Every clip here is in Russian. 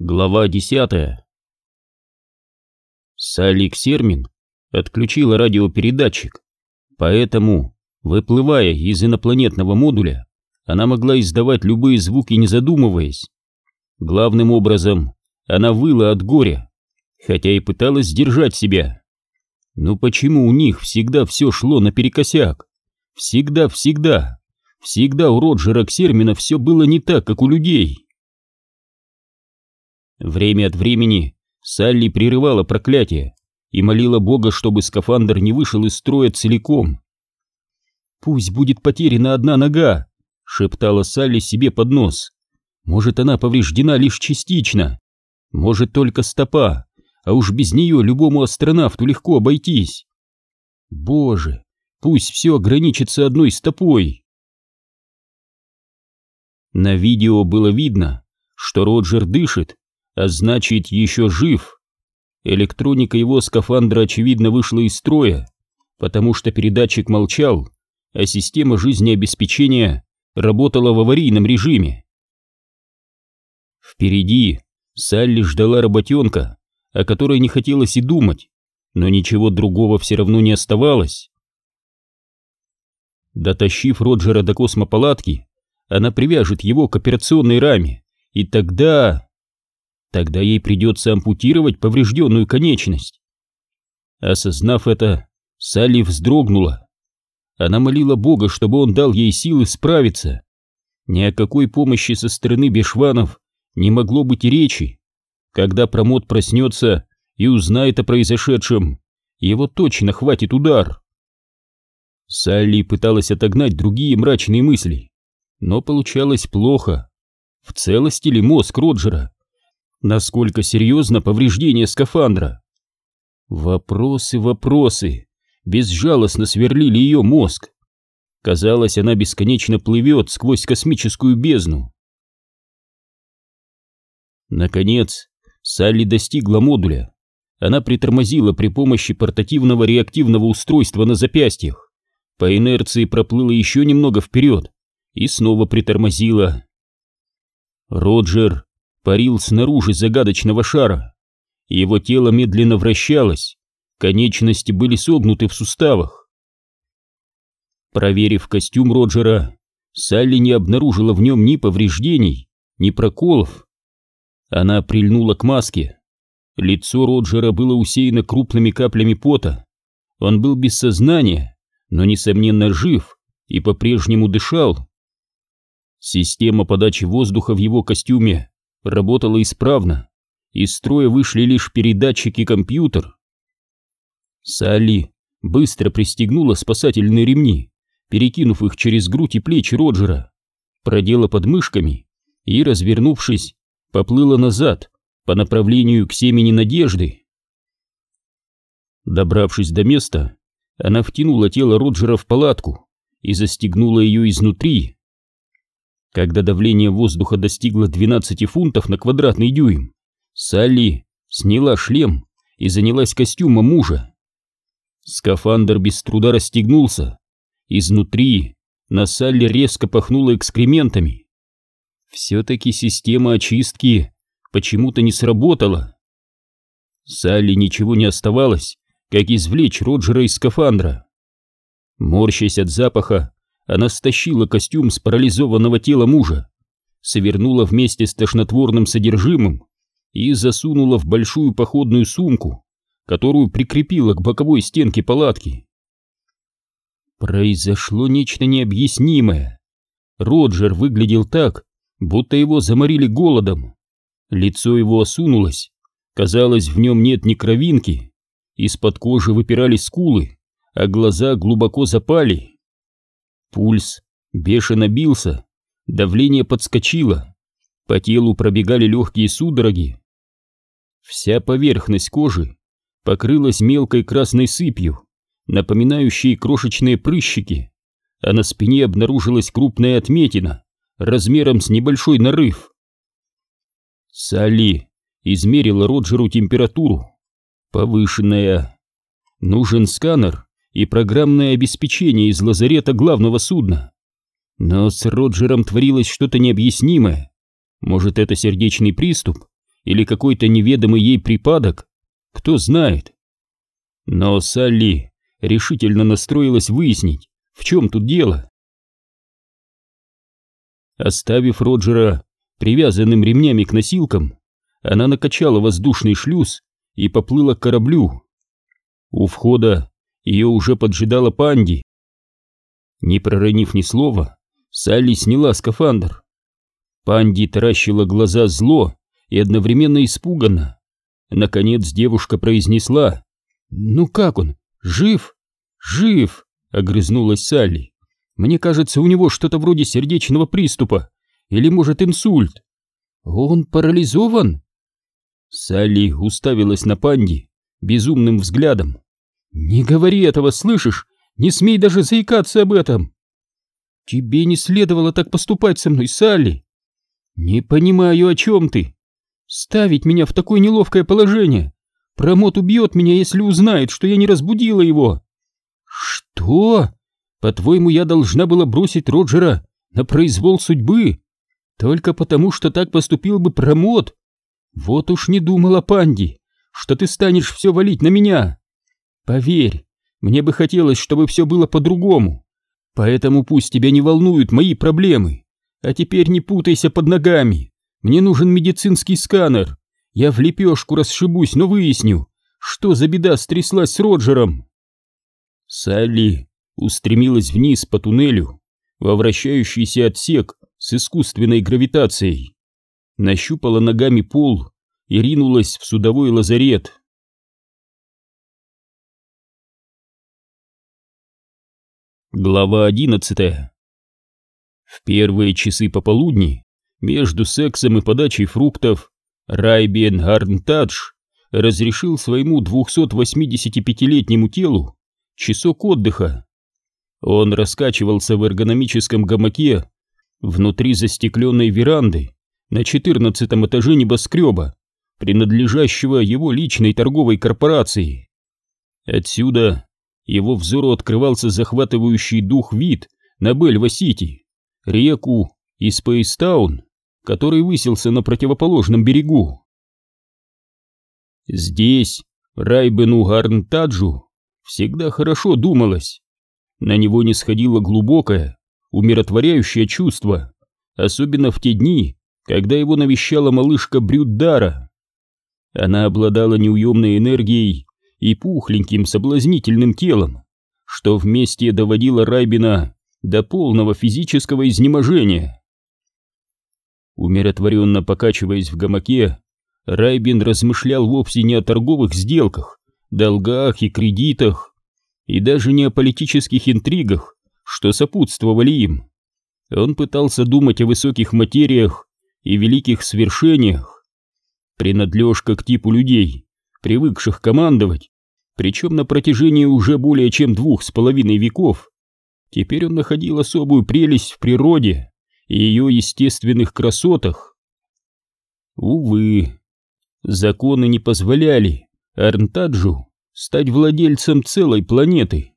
Глава десятая Салли Ксермин отключила радиопередатчик, поэтому, выплывая из инопланетного модуля, она могла издавать любые звуки, не задумываясь. Главным образом, она выла от горя, хотя и пыталась сдержать себя. Но почему у них всегда все шло наперекосяк? Всегда-всегда, всегда у Роджера Ксермина все было не так, как у людей. Время от времени Салли прерывала проклятие и молила Бога, чтобы скафандр не вышел из строя целиком. «Пусть будет потеряна одна нога», — шептала Салли себе под нос. «Может, она повреждена лишь частично. Может, только стопа, а уж без нее любому астронавту легко обойтись. Боже, пусть все ограничится одной стопой». На видео было видно, что Роджер дышит, а значит еще жив. Электроника его скафандра очевидно вышла из строя, потому что передатчик молчал, а система жизнеобеспечения работала в аварийном режиме. Впереди Салли ждала работенка, о которой не хотелось и думать, но ничего другого все равно не оставалось. Дотащив Роджера до космопалатки, она привяжет его к операционной раме, и тогда... Тогда ей придется ампутировать поврежденную конечность. Осознав это, Салли вздрогнула. Она молила Бога, чтобы он дал ей силы справиться. Ни о какой помощи со стороны бешванов не могло быть и речи. Когда промот проснется и узнает о произошедшем, его точно хватит удар. Салли пыталась отогнать другие мрачные мысли, но получалось плохо. В целости ли мозг Роджера? Насколько серьезно повреждение скафандра. Вопросы, вопросы, безжалостно сверлили ее мозг. Казалось, она бесконечно плывет сквозь космическую бездну. Наконец, Салли достигла модуля. Она притормозила при помощи портативного реактивного устройства на запястьях. По инерции проплыла еще немного вперед и снова притормозила. Роджер парил снаружи загадочного шара. Его тело медленно вращалось, конечности были согнуты в суставах. Проверив костюм Роджера, Салли не обнаружила в нем ни повреждений, ни проколов. Она прильнула к маске. Лицо Роджера было усеяно крупными каплями пота. Он был без сознания, но, несомненно, жив и по-прежнему дышал. Система подачи воздуха в его костюме работала исправно, из строя вышли лишь передатчик и компьютер. Салли быстро пристегнула спасательные ремни, перекинув их через грудь и плечи Роджера, продела подмышками и, развернувшись, поплыла назад по направлению к семени надежды. Добравшись до места, она втянула тело Роджера в палатку и застегнула ее изнутри. Когда давление воздуха достигло 12 фунтов на квадратный дюйм, Салли сняла шлем и занялась костюмом мужа. Скафандр без труда расстегнулся. Изнутри на Салли резко пахнуло экскрементами. Все-таки система очистки почему-то не сработала. Салли ничего не оставалось, как извлечь Роджера из скафандра. Морщась от запаха, она стащила костюм с парализованного тела мужа, совернула вместе с тошнотворным содержимым и засунула в большую походную сумку, которую прикрепила к боковой стенке палатки. Произошло нечто необъяснимое. Роджер выглядел так, будто его заморили голодом. Лицо его осунулось, казалось, в нем нет ни кровинки, из-под кожи выпирали скулы, а глаза глубоко запали. Пульс бешено бился, давление подскочило, по телу пробегали легкие судороги. Вся поверхность кожи покрылась мелкой красной сыпью, напоминающей крошечные прыщики, а на спине обнаружилась крупная отметина размером с небольшой нарыв. Салли измерила Роджеру температуру. Повышенная. Нужен сканер и программное обеспечение из лазарета главного судна. Но с Роджером творилось что-то необъяснимое. Может, это сердечный приступ или какой-то неведомый ей припадок, кто знает. Но Салли решительно настроилась выяснить, в чем тут дело. Оставив Роджера привязанным ремнями к носилкам, она накачала воздушный шлюз и поплыла к кораблю. У входа ее уже поджидала Панди. Не проронив ни слова, Салли сняла скафандр. Панди таращила глаза зло и одновременно испуганно. Наконец девушка произнесла «Ну как он? Жив?» «Жив!» — огрызнулась Салли. «Мне кажется, у него что-то вроде сердечного приступа. Или, может, инсульт?» «Он парализован?» Салли уставилась на Панди безумным взглядом. «Не говори этого, слышишь? Не смей даже заикаться об этом!» «Тебе не следовало так поступать со мной, Салли!» «Не понимаю, о чем ты! Ставить меня в такое неловкое положение! Промот убьет меня, если узнает, что я не разбудила его!» «Что? По-твоему, я должна была бросить Роджера на произвол судьбы? Только потому, что так поступил бы промот? Вот уж не думала, Панди, что ты станешь все валить на меня!» Поверь, мне бы хотелось, чтобы все было по-другому. Поэтому пусть тебя не волнуют мои проблемы. А теперь не путайся под ногами. Мне нужен медицинский сканер. Я в лепешку расшибусь, но выясню, что за беда стряслась с Роджером. Салли устремилась вниз по туннелю во вращающийся отсек с искусственной гравитацией. Нащупала ногами пол и ринулась в судовой лазарет. Глава одиннадцатая. В первые часы пополудни, между сексом и подачей фруктов, Райбен Арнтадж разрешил своему 285-летнему телу часок отдыха. Он раскачивался в эргономическом гамаке внутри застекленной веранды на 14 этаже небоскреба, принадлежащего его личной торговой корпорации. Отсюда его взору открывался захватывающий дух вид на Бельва-Сити, реку и Спейстаун, который высился на противоположном берегу. Здесь Райбену Гарнтаджу всегда хорошо думалось. На него не сходило глубокое, умиротворяющее чувство, особенно в те дни, когда его навещала малышка Брюддара. Она обладала неуемной энергией и пухленьким соблазнительным телом, что вместе доводило Райбина до полного физического изнеможения. Умиротворенно покачиваясь в гамаке, Райбин размышлял вовсе не о торговых сделках, долгах и кредитах, и даже не о политических интригах, что сопутствовали им. Он пытался думать о высоких материях и великих свершениях. Принадлежка к типу людей, привыкших командовать, причем на протяжении уже более чем двух с половиной веков, теперь он находил особую прелесть в природе и ее естественных красотах. Увы, законы не позволяли Арнтаджу стать владельцем целой планеты.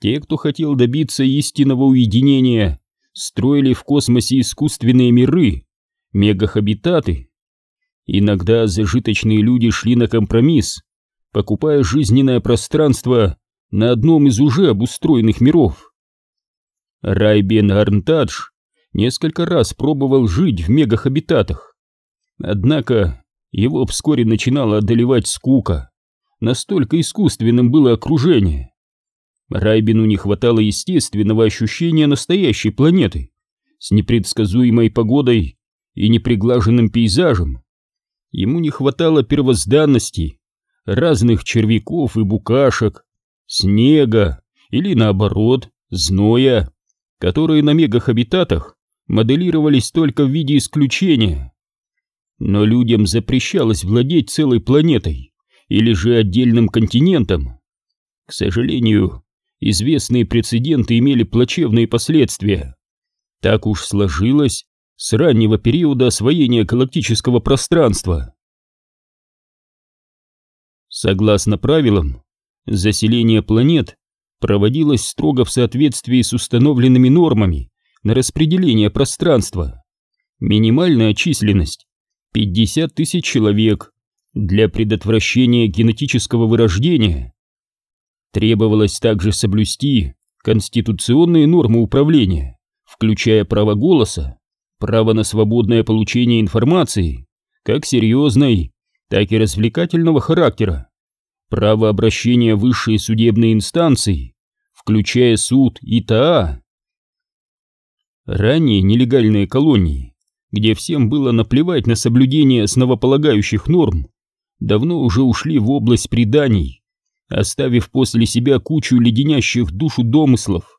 Те, кто хотел добиться истинного уединения, строили в космосе искусственные миры, мегахабитаты, Иногда зажиточные люди шли на компромисс, покупая жизненное пространство на одном из уже обустроенных миров. Райбен Арнтадж несколько раз пробовал жить в мегахабитатах, однако его вскоре начинала одолевать скука, настолько искусственным было окружение. Райбину не хватало естественного ощущения настоящей планеты с непредсказуемой погодой и неприглаженным пейзажем. Ему не хватало первозданности, разных червяков и букашек, снега или наоборот, зноя, которые на мегахабитатах моделировались только в виде исключения. Но людям запрещалось владеть целой планетой или же отдельным континентом. К сожалению, известные прецеденты имели плачевные последствия. Так уж сложилось, с раннего периода освоения галактического пространства. Согласно правилам, заселение планет проводилось строго в соответствии с установленными нормами на распределение пространства. Минимальная численность 50 тысяч человек для предотвращения генетического вырождения. Требовалось также соблюсти конституционные нормы управления, включая право голоса, право на свободное получение информации, как серьезной, так и развлекательного характера, право обращения в высшие судебные инстанции, включая суд и ТАА. Ранее нелегальные колонии, где всем было наплевать на соблюдение основополагающих норм, давно уже ушли в область преданий, оставив после себя кучу леденящих душу домыслов.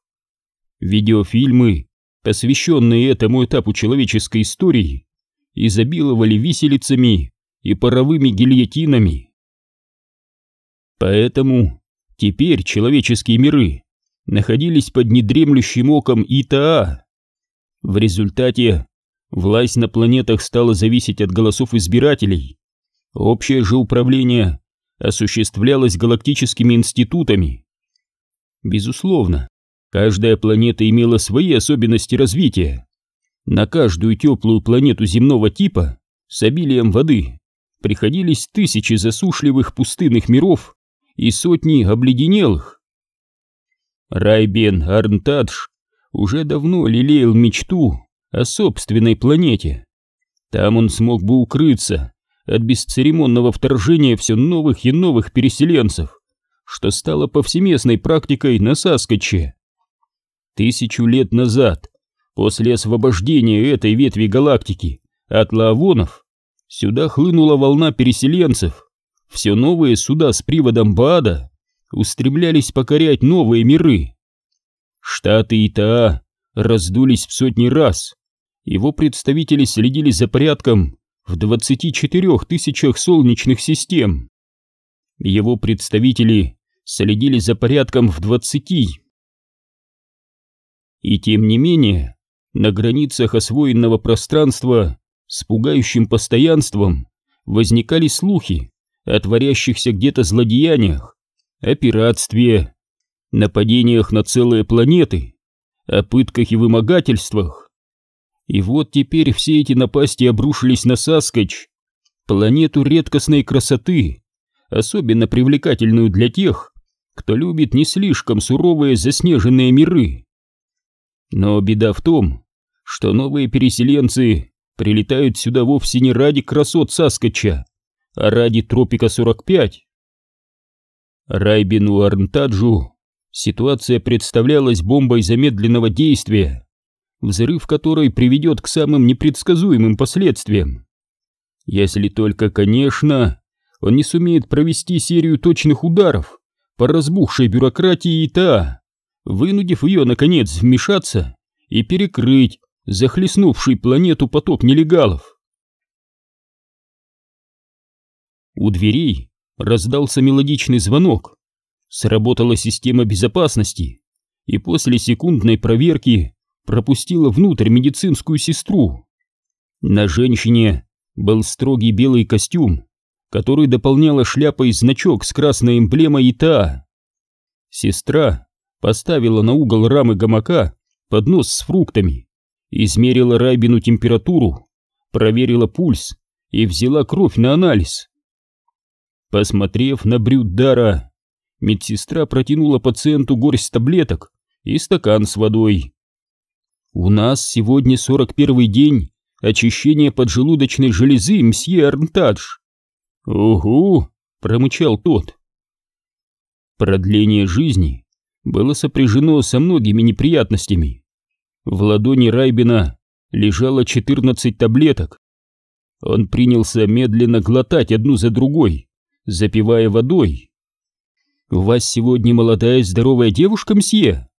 Видеофильмы, посвященные этому этапу человеческой истории, изобиловали виселицами и паровыми гильотинами. Поэтому теперь человеческие миры находились под недремлющим оком ИТА. В результате власть на планетах стала зависеть от голосов избирателей. Общее же управление осуществлялось галактическими институтами. Безусловно, каждая планета имела свои особенности развития. На каждую теплую планету земного типа с обилием воды приходились тысячи засушливых пустынных миров и сотни обледенелых. Райбен Арнтадж уже давно лелеял мечту о собственной планете. Там он смог бы укрыться от бесцеремонного вторжения все новых и новых переселенцев, что стало повсеместной практикой на Саскотче. Тысячу лет назад, после освобождения этой ветви галактики от лавонов, сюда хлынула волна переселенцев, все новые суда с приводом Баада устремлялись покорять новые миры. Штаты ИТА раздулись в сотни раз. Его представители следили за порядком в 24 тысячах солнечных систем. Его представители следили за порядком в 20. И тем не менее, на границах освоенного пространства с пугающим постоянством возникали слухи, о творящихся где-то злодеяниях, о пиратстве, нападениях на целые планеты, о пытках и вымогательствах. И вот теперь все эти напасти обрушились на Саскач, планету редкостной красоты, особенно привлекательную для тех, кто любит не слишком суровые заснеженные миры. Но беда в том, что новые переселенцы прилетают сюда вовсе не ради красот Саскача, а ради Тропика-45. Райбину Арнтаджу ситуация представлялась бомбой замедленного действия, взрыв которой приведет к самым непредсказуемым последствиям. Если только, конечно, он не сумеет провести серию точных ударов по разбухшей бюрократии ИТА, вынудив ее, наконец, вмешаться и перекрыть захлестнувший планету поток нелегалов. У дверей раздался мелодичный звонок. Сработала система безопасности, и после секундной проверки пропустила внутрь медицинскую сестру. На женщине был строгий белый костюм, который дополняла шляпа и значок с красной эмблемой ИТА. Сестра поставила на угол рамы гамака поднос с фруктами, измерила Райбину температуру, проверила пульс и взяла кровь на анализ. Посмотрев на Брюддара, медсестра протянула пациенту горсть таблеток и стакан с водой. «У нас сегодня 41 день очищения поджелудочной железы, мсье Арнтадж». «Угу», — промычал тот. Продление жизни было сопряжено со многими неприятностями. В ладони Райбина лежало 14 таблеток. Он принялся медленно глотать одну за другой, запивая водой. «У вас сегодня молодая здоровая девушка, мсье?»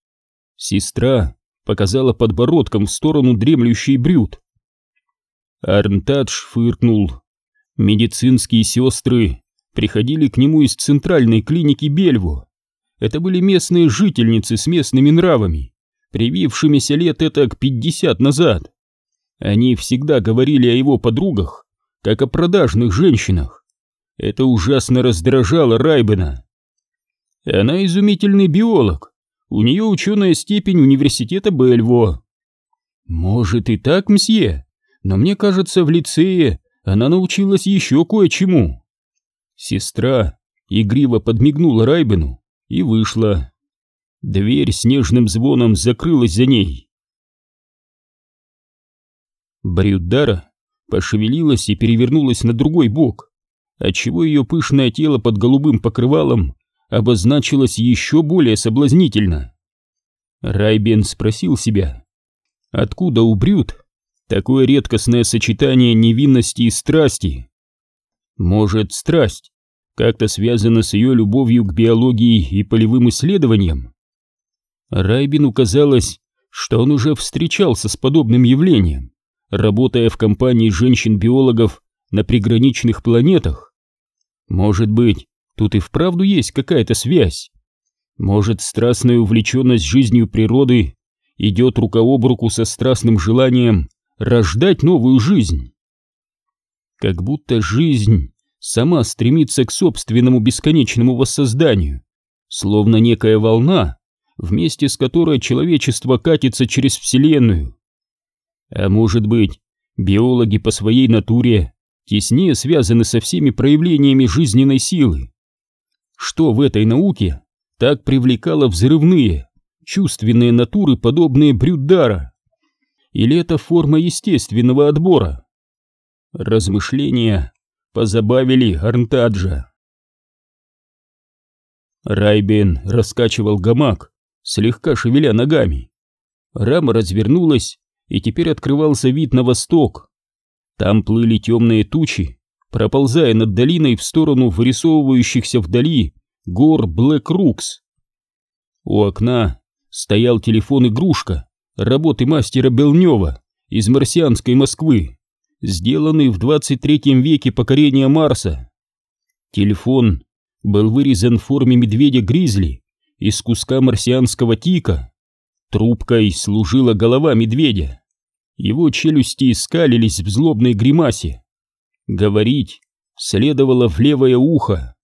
Сестра показала подбородком в сторону дремлющей брюд. Арнтадж фыркнул. Медицинские сестры приходили к нему из центральной клиники Бельво. Это были местные жительницы с местными нравами, привившимися лет это к пятьдесят назад. Они всегда говорили о его подругах, как о продажных женщинах. Это ужасно раздражало Райбена. Она изумительный биолог. У нее ученая степень университета Бельво. Может и так, мсье, но мне кажется, в лицее она научилась еще кое-чему. Сестра игриво подмигнула Райбену и вышла. Дверь снежным звоном закрылась за ней. Брюддара пошевелилась и перевернулась на другой бок, отчего ее пышное тело под голубым покрывалом обозначилось еще более соблазнительно. Райбен спросил себя, откуда у Брюд такое редкостное сочетание невинности и страсти? Может, страсть как-то связана с ее любовью к биологии и полевым исследованиям? Райбину казалось, что он уже встречался с подобным явлением, работая в компании женщин-биологов на приграничных планетах. Может быть, тут и вправду есть какая-то связь. Может, страстная увлеченность жизнью природы идет рука об руку со страстным желанием рождать новую жизнь. Как будто жизнь сама стремится к собственному бесконечному воссозданию, словно некая волна, вместе с которой человечество катится через Вселенную. А может быть, биологи по своей натуре теснее связаны со всеми проявлениями жизненной силы. Что в этой науке так привлекало взрывные, чувственные натуры, подобные Брюддара? Или это форма естественного отбора? Размышления позабавили Арнтаджа. Райбен раскачивал гамак, слегка шевеля ногами. Рама развернулась, и теперь открывался вид на восток. Там плыли темные тучи, проползая над долиной в сторону вырисовывающихся вдали гор Блэк-Рукс. У окна стоял телефон-игрушка работы мастера Белнева из марсианской Москвы, сделанный в 23 веке покорения Марса. Телефон был вырезан в форме медведя-гризли из куска марсианского тика. Трубкой служила голова медведя. Его челюсти скалились в злобной гримасе. Говорить следовало в левое ухо.